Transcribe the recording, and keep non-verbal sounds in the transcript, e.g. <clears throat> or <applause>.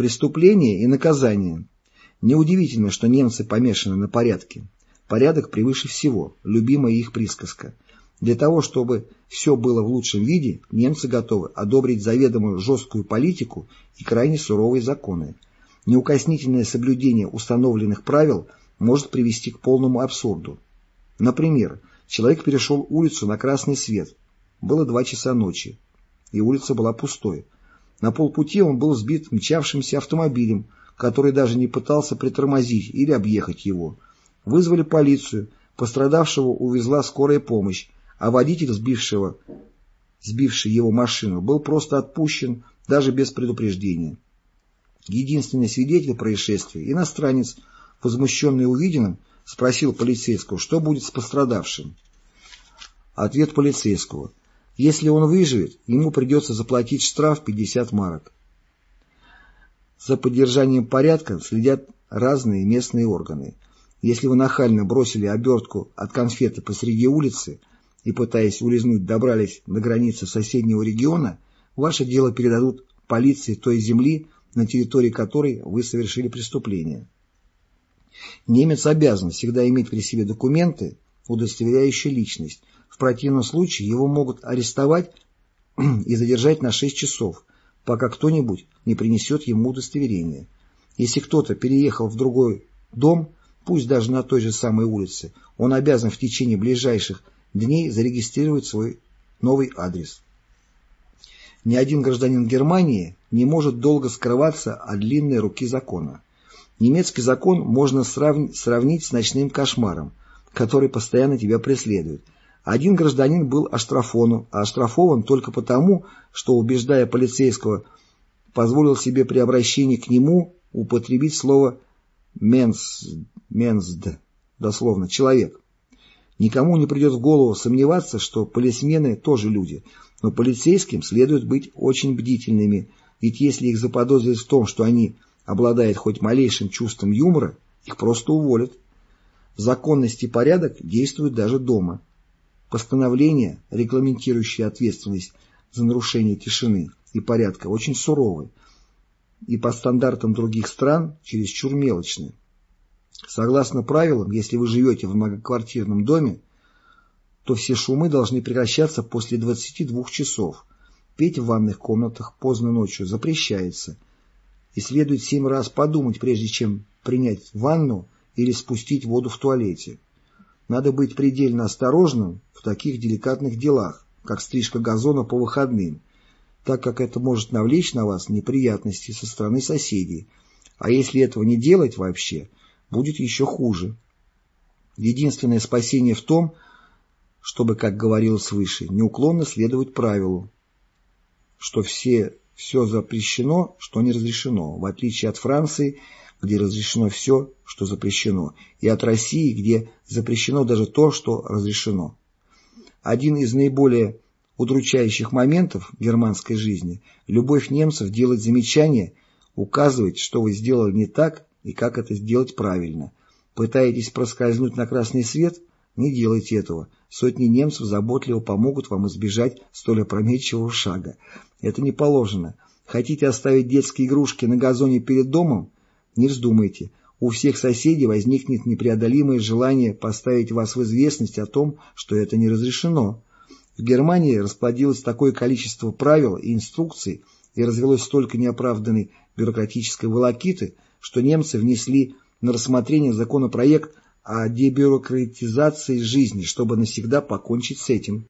Преступление и наказание. Неудивительно, что немцы помешаны на порядке. Порядок превыше всего, любимая их присказка. Для того, чтобы все было в лучшем виде, немцы готовы одобрить заведомо жесткую политику и крайне суровые законы. Неукоснительное соблюдение установленных правил может привести к полному абсурду. Например, человек перешел улицу на красный свет. Было два часа ночи, и улица была пустой. На полпути он был сбит мчавшимся автомобилем, который даже не пытался притормозить или объехать его. Вызвали полицию, пострадавшего увезла скорая помощь, а водитель, сбившего, сбивший его машину, был просто отпущен даже без предупреждения. Единственный свидетель происшествия, иностранец, возмущенный увиденным, спросил полицейского, что будет с пострадавшим. Ответ полицейского. Если он выживет, ему придется заплатить штраф 50 марок. За поддержанием порядка следят разные местные органы. Если вы нахально бросили обертку от конфеты посреди улицы и, пытаясь улизнуть, добрались до границы соседнего региона, ваше дело передадут полиции той земли, на территории которой вы совершили преступление. Немец обязан всегда иметь при себе документы, удостоверяющие личность. В противном случае его могут арестовать <clears throat> и задержать на 6 часов, пока кто-нибудь не принесет ему удостоверение. Если кто-то переехал в другой дом, пусть даже на той же самой улице, он обязан в течение ближайших дней зарегистрировать свой новый адрес. Ни один гражданин Германии не может долго скрываться от длинной руки закона. Немецкий закон можно сравнить с ночным кошмаром, который постоянно тебя преследует. Один гражданин был оштрафован, а оштрафован только потому, что, убеждая полицейского, позволил себе при обращении к нему употребить слово «менс», «менсд», дословно «человек». Никому не придет в голову сомневаться, что полисмены тоже люди, но полицейским следует быть очень бдительными, ведь если их заподозрят в том, что они обладают хоть малейшим чувством юмора, их просто уволят. Законность и порядок действуют даже дома. Постановления, регламентирующие ответственность за нарушение тишины и порядка, очень суровы и по стандартам других стран чересчур мелочны. Согласно правилам, если вы живете в многоквартирном доме, то все шумы должны прекращаться после 22 часов. Петь в ванных комнатах поздно ночью запрещается. И следует семь раз подумать, прежде чем принять ванну или спустить воду в туалете. Надо быть предельно осторожным в таких деликатных делах, как стрижка газона по выходным, так как это может навлечь на вас неприятности со стороны соседей. А если этого не делать вообще – будет еще хуже. Единственное спасение в том, чтобы, как говорилось выше, неуклонно следовать правилу, что все, все запрещено, что не разрешено, в отличие от Франции, где разрешено все, что запрещено, и от России, где запрещено даже то, что разрешено. Один из наиболее удручающих моментов германской жизни – любовь немцев делать замечания, указывать, что вы сделали не так, и как это сделать правильно. Пытаетесь проскользнуть на красный свет? Не делайте этого. Сотни немцев заботливо помогут вам избежать столь опрометчивого шага. Это не положено. Хотите оставить детские игрушки на газоне перед домом? Не вздумайте. У всех соседей возникнет непреодолимое желание поставить вас в известность о том, что это не разрешено. В Германии расплодилось такое количество правил и инструкций и развелось столько неоправданной бюрократической волокиты, что немцы внесли на рассмотрение законопроект о дебюрократизации жизни, чтобы навсегда покончить с этим.